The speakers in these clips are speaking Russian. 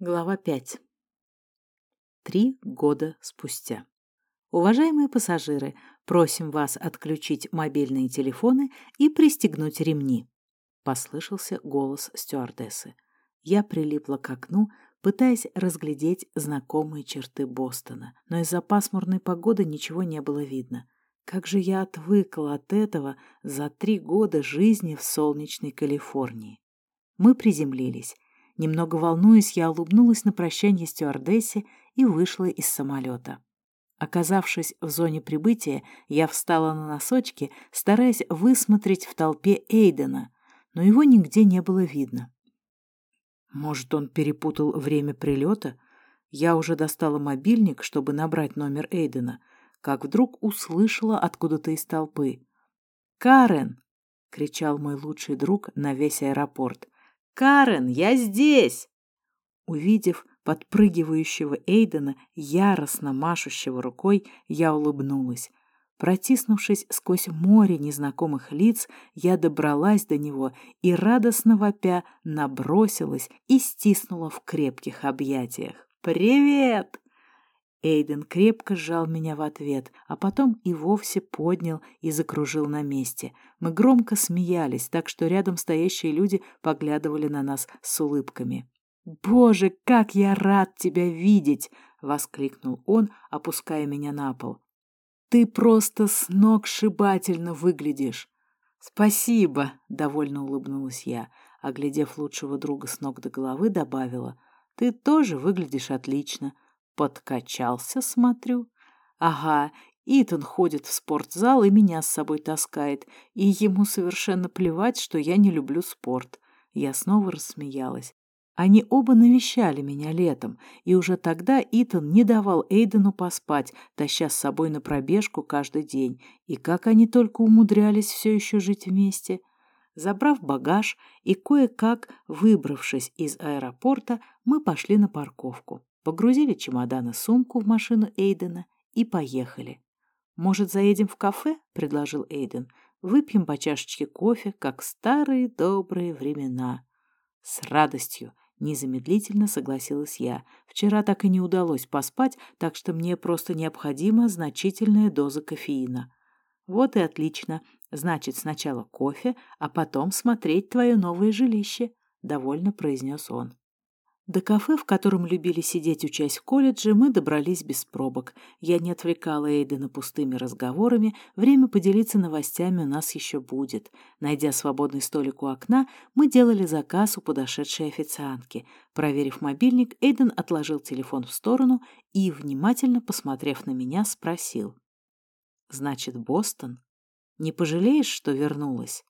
Глава 5. Три года спустя. Уважаемые пассажиры, просим вас отключить мобильные телефоны и пристегнуть ремни. Послышался голос стюардессы. Я прилипла к окну, пытаясь разглядеть знакомые черты Бостона, но из-за пасмурной погоды ничего не было видно. Как же я отвыкла от этого за три года жизни в солнечной Калифорнии. Мы приземлились. Немного волнуясь, я улыбнулась на прощание стюардессе и вышла из самолета. Оказавшись в зоне прибытия, я встала на носочки, стараясь высмотреть в толпе Эйдена, но его нигде не было видно. Может, он перепутал время прилета? Я уже достала мобильник, чтобы набрать номер Эйдена, как вдруг услышала откуда-то из толпы. «Карен!» — кричал мой лучший друг на весь аэропорт. «Карен, я здесь!» Увидев подпрыгивающего Эйдена, яростно машущего рукой, я улыбнулась. Протиснувшись сквозь море незнакомых лиц, я добралась до него и, радостно вопя, набросилась и стиснула в крепких объятиях. «Привет!» Эйден крепко сжал меня в ответ, а потом и вовсе поднял и закружил на месте. Мы громко смеялись, так что рядом стоящие люди поглядывали на нас с улыбками. «Боже, как я рад тебя видеть!» — воскликнул он, опуская меня на пол. «Ты просто сногсшибательно выглядишь!» «Спасибо!» — довольно улыбнулась я, оглядев лучшего друга с ног до головы, добавила. «Ты тоже выглядишь отлично!» Подкачался, смотрю. Ага, Итан ходит в спортзал и меня с собой таскает, и ему совершенно плевать, что я не люблю спорт. Я снова рассмеялась. Они оба навещали меня летом, и уже тогда Итан не давал Эйдену поспать, таща с собой на пробежку каждый день. И как они только умудрялись все еще жить вместе. Забрав багаж и кое-как выбравшись из аэропорта, мы пошли на парковку погрузили чемодан и сумку в машину Эйдена и поехали. «Может, заедем в кафе?» — предложил Эйден. «Выпьем по чашечке кофе, как старые добрые времена». «С радостью!» — незамедлительно согласилась я. «Вчера так и не удалось поспать, так что мне просто необходима значительная доза кофеина». «Вот и отлично. Значит, сначала кофе, а потом смотреть твое новое жилище», — довольно произнес он. До кафе, в котором любили сидеть, учась в колледже, мы добрались без пробок. Я не отвлекала Эйдена пустыми разговорами, время поделиться новостями у нас еще будет. Найдя свободный столик у окна, мы делали заказ у подошедшей официантки. Проверив мобильник, Эйден отложил телефон в сторону и, внимательно посмотрев на меня, спросил. «Значит, Бостон? Не пожалеешь, что вернулась?»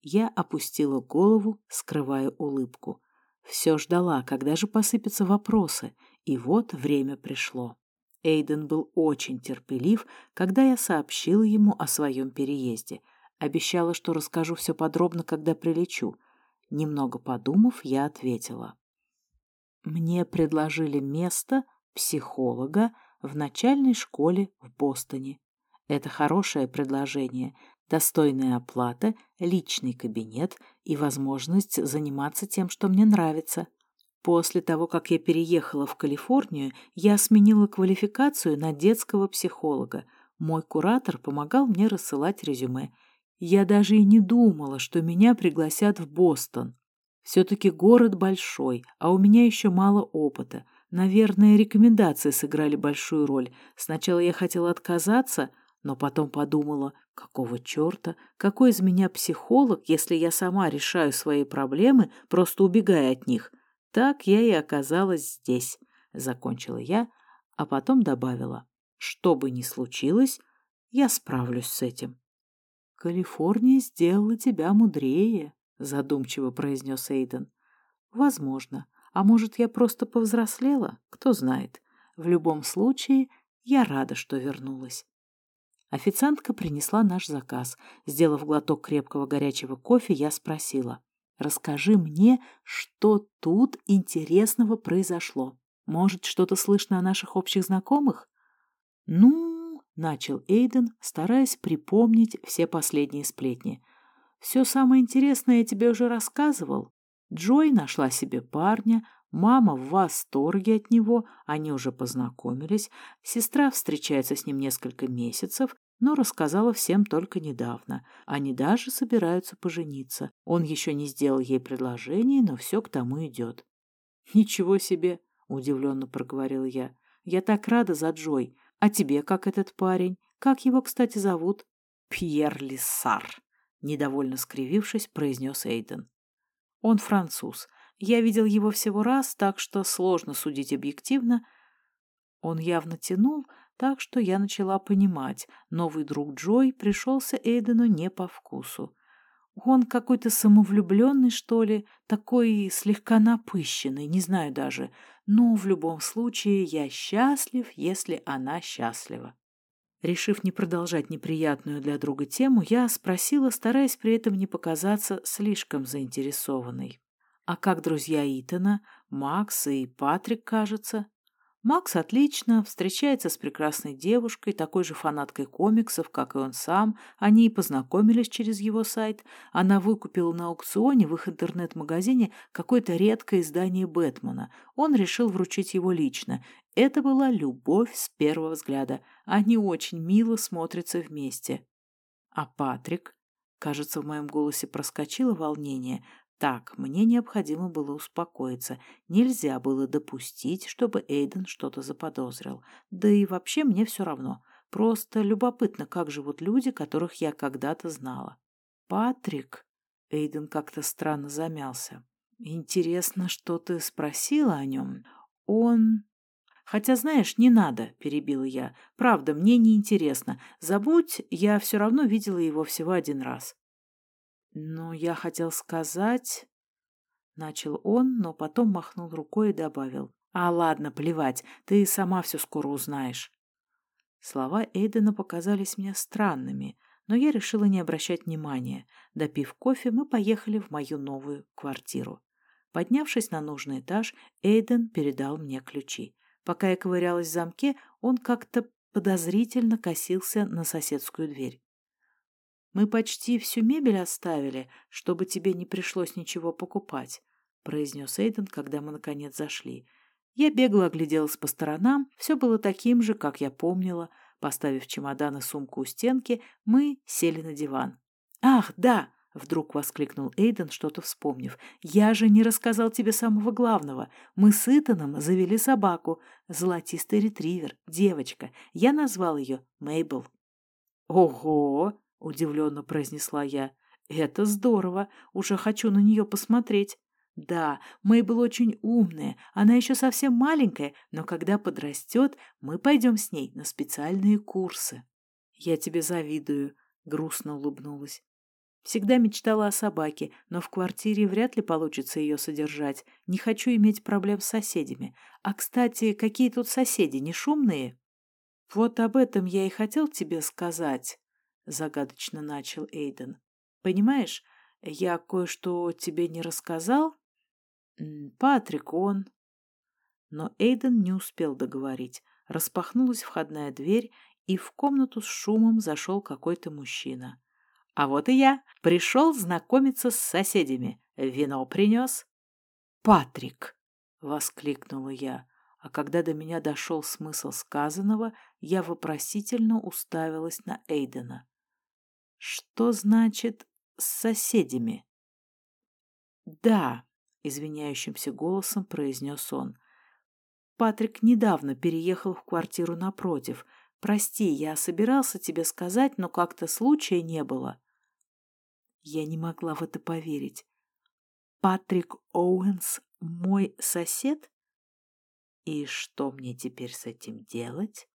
Я опустила голову, скрывая улыбку. Все ждала, когда же посыпятся вопросы, и вот время пришло. Эйден был очень терпелив, когда я сообщила ему о своем переезде. Обещала, что расскажу все подробно, когда прилечу. Немного подумав, я ответила. Мне предложили место психолога в начальной школе в Бостоне. Это хорошее предложение, достойная оплата, личный кабинет и возможность заниматься тем, что мне нравится. После того, как я переехала в Калифорнию, я сменила квалификацию на детского психолога. Мой куратор помогал мне рассылать резюме. Я даже и не думала, что меня пригласят в Бостон. Все-таки город большой, а у меня еще мало опыта. Наверное, рекомендации сыграли большую роль. Сначала я хотела отказаться, но потом подумала, какого черта, какой из меня психолог, если я сама решаю свои проблемы, просто убегая от них. Так я и оказалась здесь, закончила я, а потом добавила, что бы ни случилось, я справлюсь с этим. Калифорния сделала тебя мудрее, задумчиво произнес Эйден. Возможно. А может, я просто повзрослела? Кто знает. В любом случае, я рада, что вернулась. Официантка принесла наш заказ. Сделав глоток крепкого горячего кофе, я спросила. «Расскажи мне, что тут интересного произошло. Может, что-то слышно о наших общих знакомых?» «Ну...» — начал Эйден, стараясь припомнить все последние сплетни. «Все самое интересное я тебе уже рассказывал. Джой нашла себе парня, Мама в восторге от него, они уже познакомились. Сестра встречается с ним несколько месяцев, но рассказала всем только недавно. Они даже собираются пожениться. Он еще не сделал ей предложение, но все к тому идет. «Ничего себе!» — удивленно проговорил я. «Я так рада за Джой. А тебе как этот парень? Как его, кстати, зовут?» «Пьер Лиссар», — недовольно скривившись, произнес Эйден. «Он француз. Я видел его всего раз, так что сложно судить объективно. Он явно тянул, так что я начала понимать, новый друг Джой пришелся Эйдену не по вкусу. Он какой-то самовлюбленный, что ли, такой слегка напыщенный, не знаю даже. Но в любом случае я счастлив, если она счастлива. Решив не продолжать неприятную для друга тему, я спросила, стараясь при этом не показаться слишком заинтересованной. А как друзья Итана, Макс и Патрик, кажется? Макс отлично, встречается с прекрасной девушкой, такой же фанаткой комиксов, как и он сам. Они и познакомились через его сайт. Она выкупила на аукционе в их интернет-магазине какое-то редкое издание Бэтмена. Он решил вручить его лично. Это была любовь с первого взгляда. Они очень мило смотрятся вместе. А Патрик? Кажется, в моем голосе проскочило волнение. Так, мне необходимо было успокоиться. Нельзя было допустить, чтобы Эйден что-то заподозрил. Да и вообще мне все равно. Просто любопытно, как живут люди, которых я когда-то знала. «Патрик?» Эйден как-то странно замялся. «Интересно, что ты спросила о нем? Он...» «Хотя, знаешь, не надо», — перебила я. «Правда, мне не интересно. Забудь, я все равно видела его всего один раз». «Ну, я хотел сказать...» Начал он, но потом махнул рукой и добавил. «А, ладно, плевать, ты сама все скоро узнаешь». Слова Эйдена показались мне странными, но я решила не обращать внимания. Допив кофе, мы поехали в мою новую квартиру. Поднявшись на нужный этаж, Эйден передал мне ключи. Пока я ковырялась в замке, он как-то подозрительно косился на соседскую дверь. Мы почти всю мебель оставили, чтобы тебе не пришлось ничего покупать», — произнес Эйден, когда мы, наконец, зашли. Я бегло огляделась по сторонам, все было таким же, как я помнила. Поставив чемодан и сумку у стенки, мы сели на диван. «Ах, да!» — вдруг воскликнул Эйден, что-то вспомнив. «Я же не рассказал тебе самого главного. Мы с Итаном завели собаку. Золотистый ретривер, девочка. Я назвал ее Мейбл». «Ого!» — удивленно произнесла я. «Это здорово! Уже хочу на нее посмотреть!» «Да, Мейбл очень умная, она еще совсем маленькая, но когда подрастет, мы пойдем с ней на специальные курсы». «Я тебе завидую», — грустно улыбнулась. Всегда мечтала о собаке, но в квартире вряд ли получится ее содержать. Не хочу иметь проблем с соседями. А, кстати, какие тут соседи, не шумные? Вот об этом я и хотел тебе сказать загадочно начал Эйден. Понимаешь, я кое-что тебе не рассказал? Патрик, он... Но Эйден не успел договорить. Распахнулась входная дверь, и в комнату с шумом зашел какой-то мужчина. А вот и я. Пришел знакомиться с соседями. Вино принес. «Патрик!» — воскликнула я. А когда до меня дошел смысл сказанного, я вопросительно уставилась на Эйдена. Что значит «с соседями»? Да, извиняющимся голосом произнес он. Патрик недавно переехал в квартиру напротив. Прости, я собирался тебе сказать, но как-то случая не было. Я не могла в это поверить. Патрик Оуэнс мой сосед? И что мне теперь с этим делать?